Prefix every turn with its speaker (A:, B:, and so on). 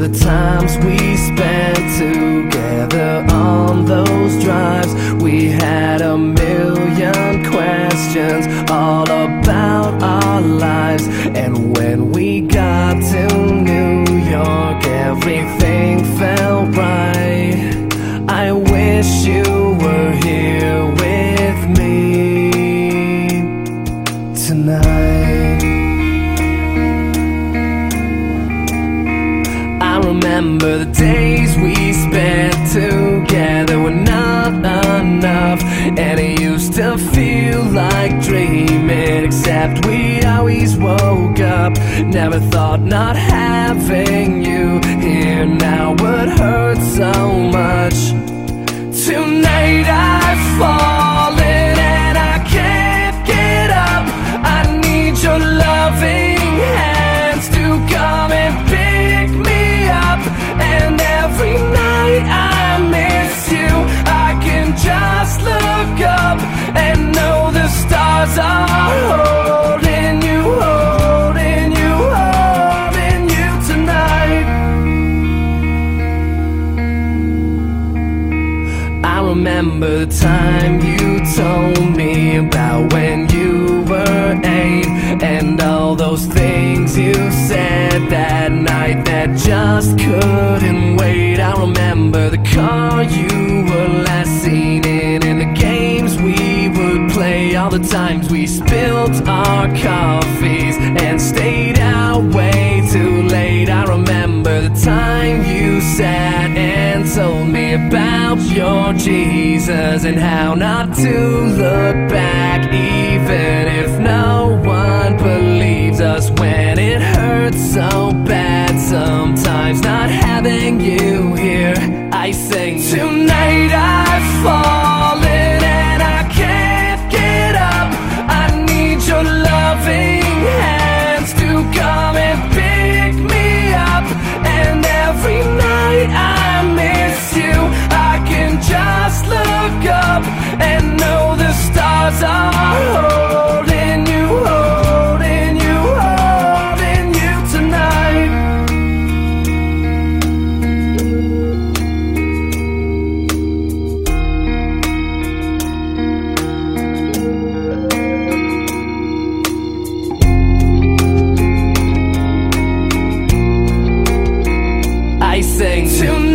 A: the times we spent together on those drives. We had a million questions all remember the days we spent together were not enough. And it used to feel like dreaming Except we always woke up. Never thought not having remember the time you told me about when you were eight and all those things you said that night that just couldn't wait. I remember the car you were last seen in and the games we would play, all the times we spilled our coffees me about your Jesus and how not to look back, even if no one believes us when it hurts so bad. Sometimes not having you here sing. Tonight